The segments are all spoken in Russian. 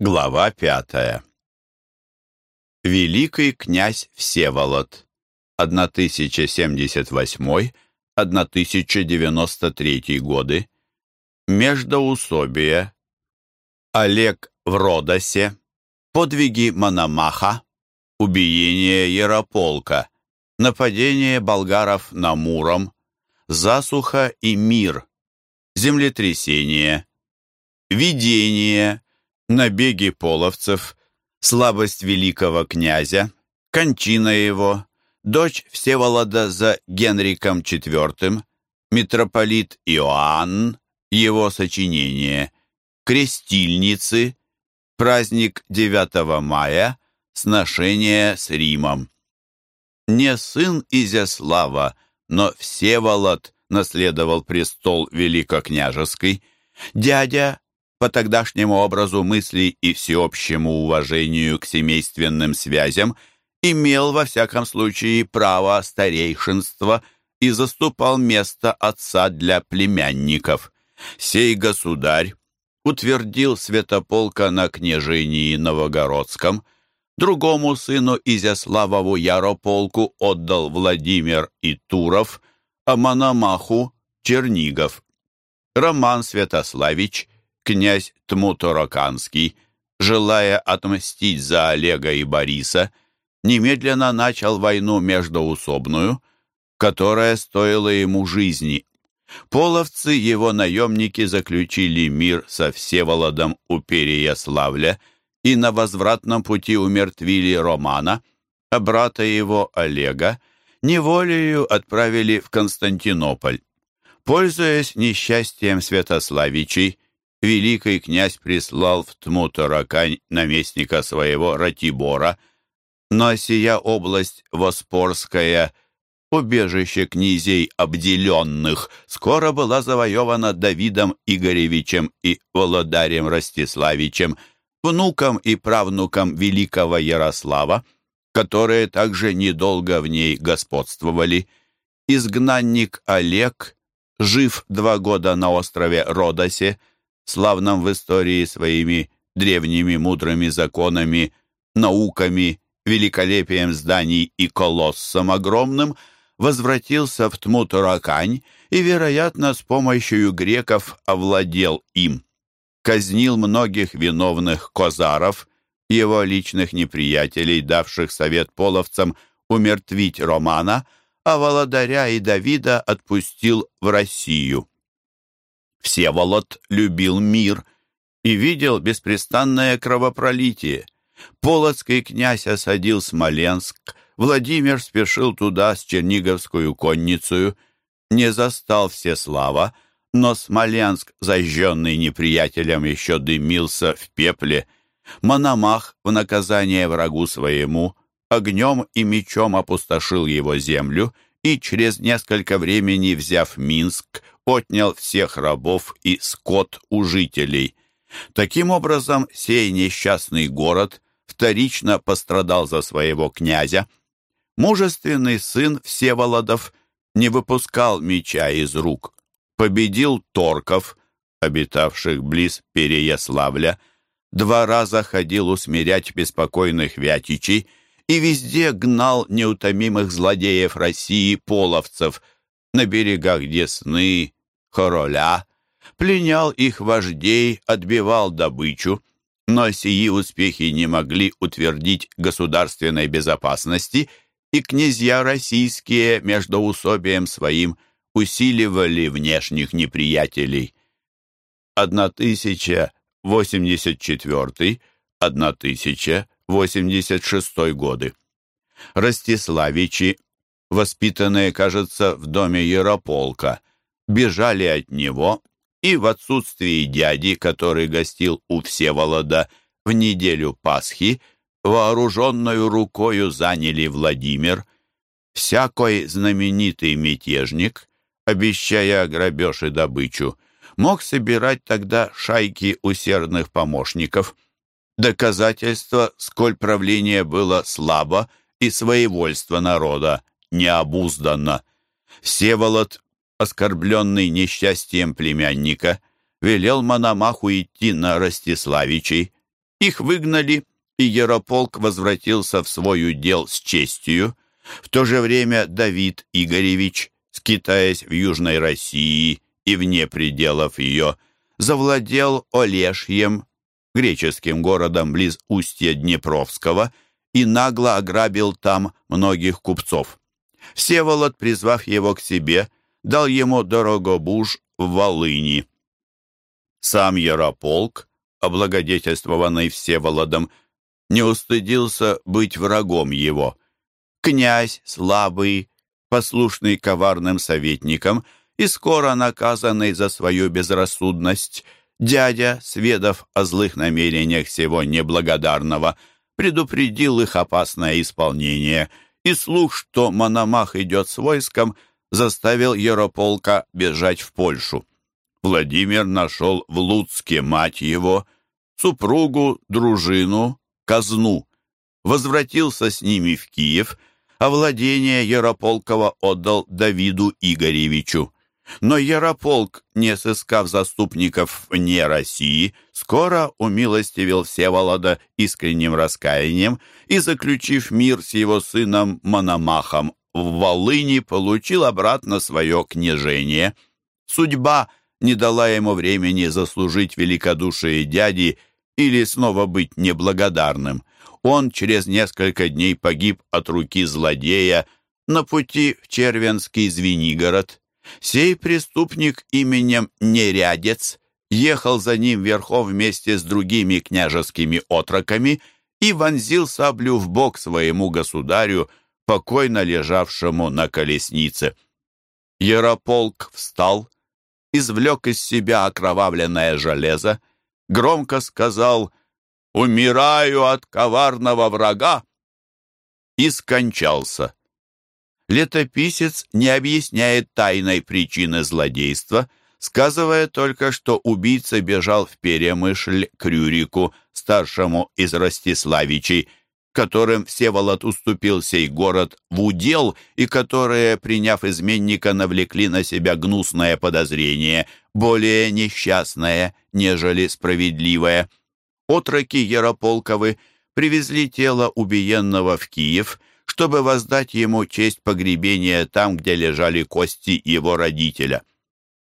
Глава пятая. Великий князь Всеволод 1078-1093 годы. Междоусобие. Олег в Родосе. Подвиги Мономаха. Убиение Ярополка. Нападение болгаров на Муром. Засуха и мир. Землетрясение. Видение набеги половцев, слабость великого князя, кончина его, дочь Всеволода за Генриком IV, митрополит Иоанн, его сочинение, крестильницы, праздник 9 мая, сношение с Римом. Не сын Изяслава, но Всеволод наследовал престол великокняжеский, дядя по тогдашнему образу мыслей и всеобщему уважению к семейственным связям, имел во всяком случае право старейшинства и заступал место отца для племянников. Сей государь утвердил святополка на княжении Новогородском, другому сыну Изяславову Ярополку отдал Владимир и Туров, а Мономаху — Чернигов. Роман Святославич — князь Тмутороканский, желая отмстить за Олега и Бориса, немедленно начал войну междоусобную, которая стоила ему жизни. Половцы, его наемники, заключили мир со Всеволодом у Переяславля и на возвратном пути умертвили Романа, а брата его Олега неволею отправили в Константинополь. Пользуясь несчастьем Святославичей, великий князь прислал в Тмутаракань наместника своего Ратибора, но сия область Воспорская, убежище князей обделенных, скоро была завоевана Давидом Игоревичем и Володарем Ростиславичем, внуком и правнуком великого Ярослава, которые также недолго в ней господствовали. Изгнанник Олег, жив два года на острове Родосе, славном в истории своими древними мудрыми законами, науками, великолепием зданий и колоссом огромным, возвратился в Тмутаракань и, вероятно, с помощью греков овладел им. Казнил многих виновных козаров, его личных неприятелей, давших совет половцам умертвить Романа, а Володаря и Давида отпустил в Россию. Всеволод любил мир и видел беспрестанное кровопролитие. Полоцкий князь осадил Смоленск, Владимир спешил туда с Черниговскую конницею, не застал Всеслава, но Смоленск, зажженный неприятелем, еще дымился в пепле. Мономах в наказание врагу своему огнем и мечом опустошил его землю и через несколько времени, взяв Минск, отнял всех рабов и скот у жителей. Таким образом, сей несчастный город вторично пострадал за своего князя. Мужественный сын Всеволодов не выпускал меча из рук, победил торков, обитавших близ Переяславля, два раза ходил усмирять беспокойных вятичей и везде гнал неутомимых злодеев России половцев на берегах Десны, Хороля, пленял их вождей, отбивал добычу, но сии успехи не могли утвердить государственной безопасности, и князья российские между усобием своим усиливали внешних неприятелей. 1084-1086 годы. Ростиславичи, воспитанные, кажется, в доме Ярополка, бежали от него и в отсутствии дяди, который гостил у Всеволода в неделю Пасхи, вооруженную рукою заняли Владимир. Всякой знаменитый мятежник, обещая грабеж и добычу, мог собирать тогда шайки усердных помощников. Доказательство, сколь правление было слабо и своевольство народа необузданно. Всеволод оскорбленный несчастьем племянника, велел Мономаху идти на Ростиславичей, Их выгнали, и Ярополк возвратился в свой удел с честью. В то же время Давид Игоревич, скитаясь в Южной России и вне пределов ее, завладел Олешьем, греческим городом близ устья Днепровского, и нагло ограбил там многих купцов. Всеволод, призвав его к себе, дал ему дорогобуж в Волыни. Сам Ярополк, облагодетельствованный Всеволодом, не устыдился быть врагом его. Князь, слабый, послушный коварным советникам и скоро наказанный за свою безрассудность, дядя, сведав о злых намерениях всего неблагодарного, предупредил их опасное исполнение, и слух, что Мономах идет с войском, заставил Ярополка бежать в Польшу. Владимир нашел в Луцке мать его, супругу, дружину, казну, возвратился с ними в Киев, а владение Ярополкова отдал Давиду Игоревичу. Но Ярополк, не сыскав заступников вне России, скоро умилостивил Всеволода искренним раскаянием и, заключив мир с его сыном Мономахом в Волыни, получил обратно свое княжение. Судьба не дала ему времени заслужить великодушие дяди или снова быть неблагодарным. Он через несколько дней погиб от руки злодея на пути в Червенский Звенигород. Сей преступник именем Нерядец ехал за ним верхом вместе с другими княжескими отроками и вонзил саблю в бок своему государю, покойно лежавшему на колеснице. Ярополк встал, извлек из себя окровавленное железо, громко сказал «Умираю от коварного врага!» и скончался. Летописец не объясняет тайной причины злодейства, сказывая только, что убийца бежал в Перемышль к Рюрику, старшему из Ростиславичей, которым Всеволод уступил сей город в удел и которые, приняв изменника, навлекли на себя гнусное подозрение, более несчастное, нежели справедливое. Отроки Ярополковы привезли тело убиенного в Киев чтобы воздать ему честь погребения там, где лежали кости его родителя.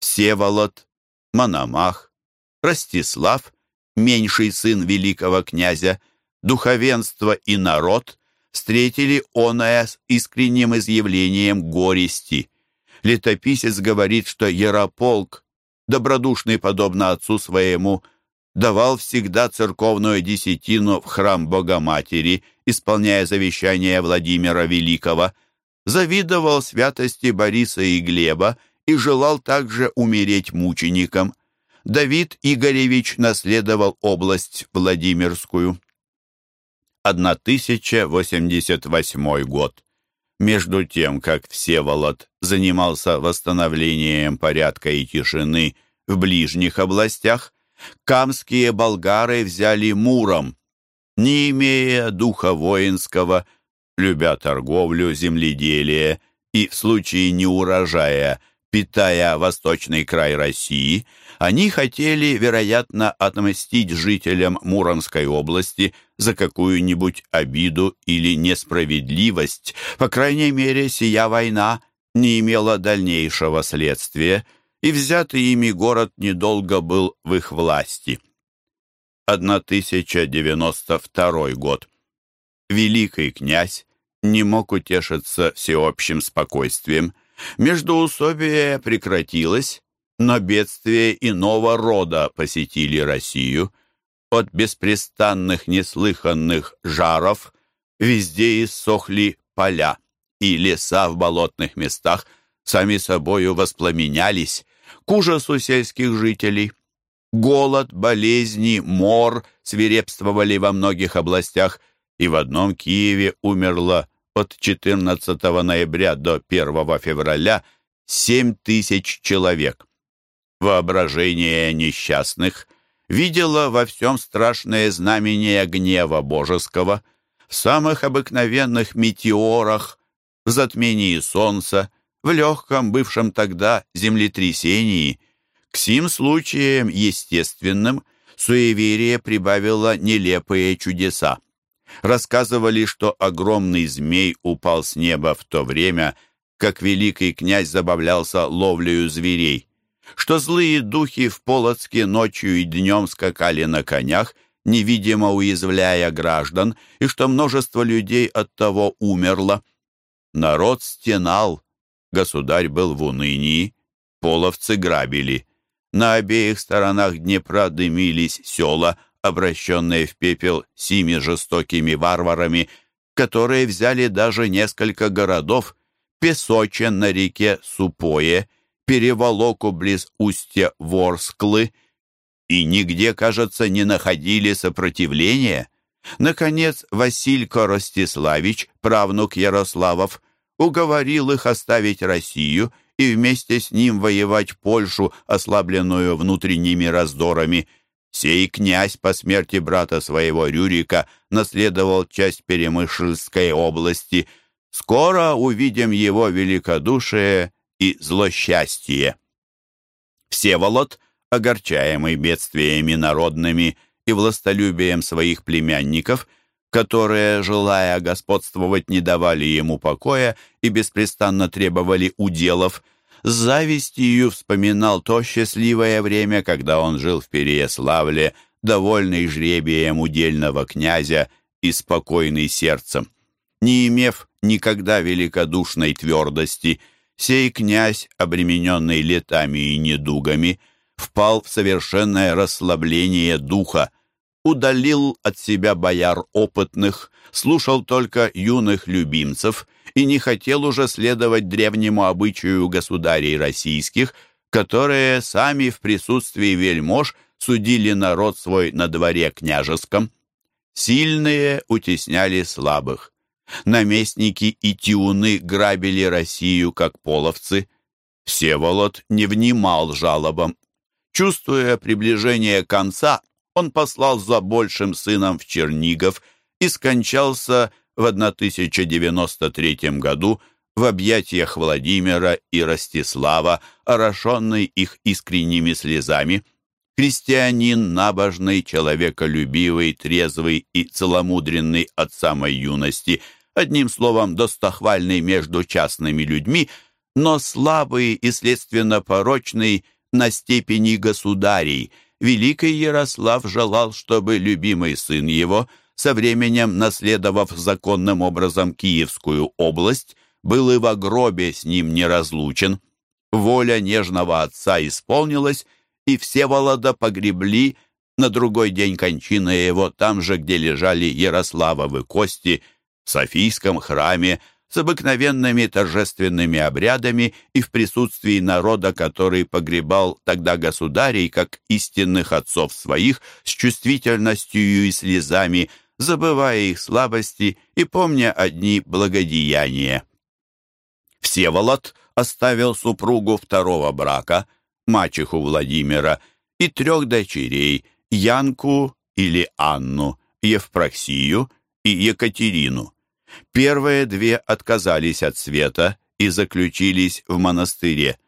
Всеволод, Мономах, Ростислав, меньший сын великого князя, духовенство и народ встретили оное с искренним изъявлением горести. Летописец говорит, что Ярополк, добродушный подобно отцу своему, давал всегда церковную десятину в храм Богоматери, исполняя завещание Владимира Великого, завидовал святости Бориса и Глеба и желал также умереть мучеником. Давид Игоревич наследовал область Владимирскую. 1088 год. Между тем, как Всеволод занимался восстановлением порядка и тишины в ближних областях, камские болгары взяли Муром, не имея духа воинского, любя торговлю, земледелие и в случае неурожая, питая восточный край России, они хотели, вероятно, отмстить жителям Муромской области за какую-нибудь обиду или несправедливость. По крайней мере, сия война не имела дальнейшего следствия, и взятый ими город недолго был в их власти. 1092 год. Великий князь не мог утешиться всеобщим спокойствием. Междоусобие прекратилось, но бедствия иного рода посетили Россию. От беспрестанных неслыханных жаров везде иссохли поля, и леса в болотных местах сами собою воспламенялись, к ужасу сельских жителей. Голод, болезни, мор свирепствовали во многих областях, и в одном Киеве умерло от 14 ноября до 1 февраля 7 тысяч человек. Воображение несчастных видело во всем страшное знамение гнева божеского, в самых обыкновенных метеорах, в затмении солнца, в легком, бывшем тогда землетрясении. К сим случаям естественным суеверие прибавило нелепые чудеса. Рассказывали, что огромный змей упал с неба в то время, как великий князь забавлялся ловлею зверей, что злые духи в Полоцке ночью и днем скакали на конях, невидимо уязвляя граждан, и что множество людей от того умерло. Народ стенал, государь был в унынии, половцы грабили. На обеих сторонах Днепра дымились села, обращенные в пепел сими жестокими варварами, которые взяли даже несколько городов, Песочен на реке Супое, Переволоку близ устья Ворсклы, и нигде, кажется, не находили сопротивления. Наконец, Василько Ростиславич, правнук Ярославов, уговорил их оставить Россию и вместе с ним воевать Польшу, ослабленную внутренними раздорами. Сей князь по смерти брата своего Рюрика наследовал часть Перемышльской области. Скоро увидим его великодушие и злосчастье. Всеволод, огорчаемый бедствиями народными и властолюбием своих племянников, которые, желая господствовать, не давали ему покоя и беспрестанно требовали уделов, с завистью вспоминал то счастливое время, когда он жил в Переяславле, довольный жребием удельного князя и спокойный сердцем. Не имев никогда великодушной твердости, сей князь, обремененный летами и недугами, впал в совершенное расслабление духа, удалил от себя бояр опытных, слушал только юных любимцев и не хотел уже следовать древнему обычаю государей российских, которые сами в присутствии вельмож судили народ свой на дворе княжеском. Сильные утесняли слабых. Наместники и тиуны грабили Россию, как половцы. Всеволод не внимал жалобам. Чувствуя приближение конца, он послал за большим сыном в Чернигов и скончался в 1093 году в объятиях Владимира и Ростислава, орошенный их искренними слезами. Христианин, набожный, человеколюбивый, трезвый и целомудренный от самой юности, одним словом, достохвальный между частными людьми, но слабый и, следственно, порочный на степени государей – великий Ярослав желал, чтобы любимый сын его, со временем наследовав законным образом Киевскую область, был и в гробе с ним неразлучен. Воля нежного отца исполнилась, и Всеволода погребли на другой день кончины его там же, где лежали Ярославовы кости, в Софийском храме, с обыкновенными торжественными обрядами и в присутствии народа, который погребал тогда государей, как истинных отцов своих, с чувствительностью и слезами, забывая их слабости и помня одни благодеяния. Всеволод оставил супругу второго брака, мачеху Владимира, и трех дочерей, Янку или Анну, Евпроксию и Екатерину. Первые две отказались от света и заключились в монастыре.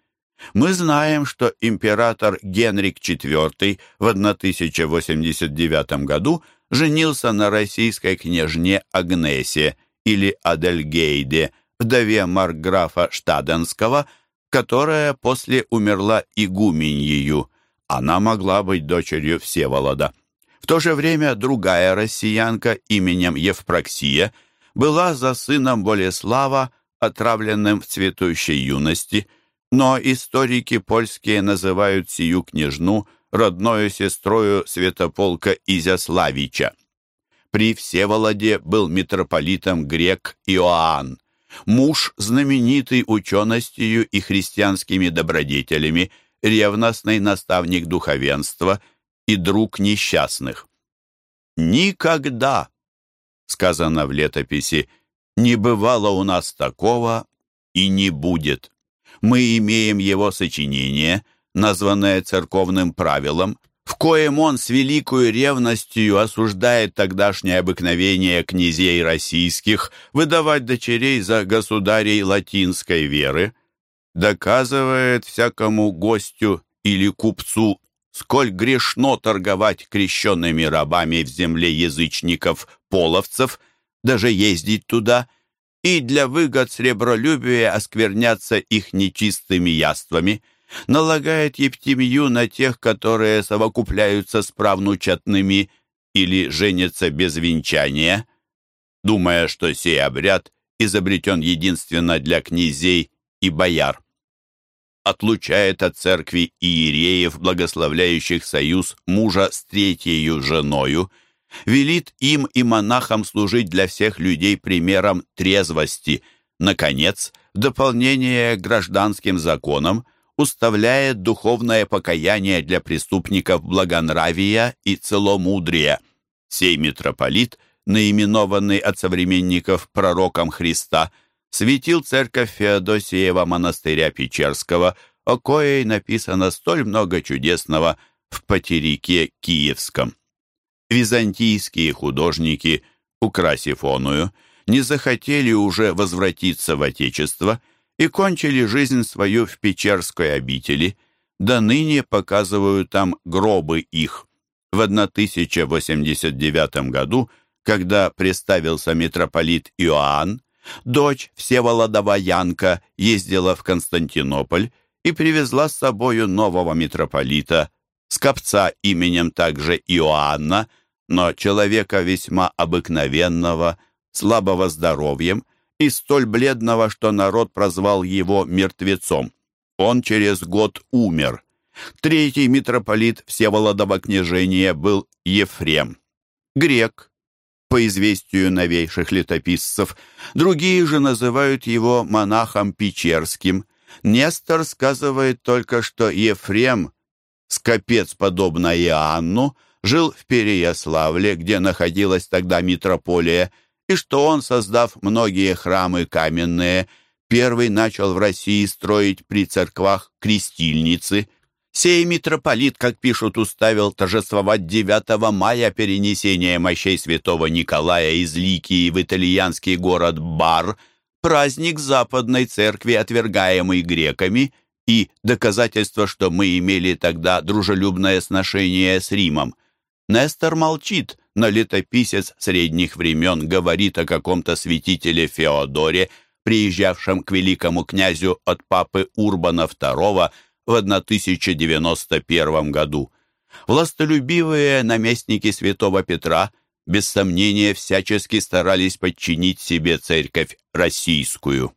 Мы знаем, что император Генрик IV в 1089 году женился на российской княжне Агнесе или Адельгейде, вдове маркграфа Штаденского, которая после умерла игуменью. Она могла быть дочерью Всеволода. В то же время другая россиянка именем Евпроксия – была за сыном Болеслава, отравленным в цветущей юности, но историки польские называют сию княжну родною сестрою святополка Изяславича. При Всеволоде был митрополитом грек Иоанн, муж, знаменитый ученостью и христианскими добродетелями, ревностный наставник духовенства и друг несчастных. Никогда сказано в летописи, «Не бывало у нас такого и не будет. Мы имеем его сочинение, названное церковным правилом, в коем он с великой ревностью осуждает тогдашнее обыкновение князей российских выдавать дочерей за государей латинской веры, доказывает всякому гостю или купцу сколь грешно торговать крещенными рабами в земле язычников, половцев, даже ездить туда, и для выгод сребролюбия оскверняться их нечистыми яствами, налагает ептимию на тех, которые совокупляются с правнучатными или женятся без венчания, думая, что сей обряд изобретен единственно для князей и бояр отлучает от церкви иереев, благословляющих союз мужа с третьей женою, велит им и монахам служить для всех людей примером трезвости. Наконец, в дополнение к гражданским законам, уставляет духовное покаяние для преступников благонравия и целомудрия. Сей митрополит, наименованный от современников пророком Христа – светил церковь Феодосиева монастыря Печерского, о коей написано столь много чудесного в Потерике Киевском. Византийские художники, украсив оную, не захотели уже возвратиться в Отечество и кончили жизнь свою в Печерской обители, да ныне показывают там гробы их. В 1089 году, когда представился митрополит Иоанн, Дочь Всеволодова Янка ездила в Константинополь и привезла с собою нового митрополита, скопца именем также Иоанна, но человека весьма обыкновенного, слабого здоровьем и столь бледного, что народ прозвал его мертвецом. Он через год умер. Третий митрополит Всеволодова княжения был Ефрем. Грек, по известию новейших летописцев. Другие же называют его монахом Печерским. Нестор сказывает только, что Ефрем, скопец подобно Иоанну, жил в Переяславле, где находилась тогда митрополия, и что он, создав многие храмы каменные, первый начал в России строить при церквах крестильницы – Сей митрополит, как пишут, уставил торжествовать 9 мая перенесение мощей святого Николая из Ликии в итальянский город Бар, праздник Западной Церкви, отвергаемый греками, и доказательство, что мы имели тогда дружелюбное сношение с Римом. Нестор молчит, но летописец средних времен говорит о каком-то святителе Феодоре, приезжавшем к великому князю от папы Урбана II в 1091 году. Властолюбивые наместники святого Петра без сомнения всячески старались подчинить себе церковь российскую.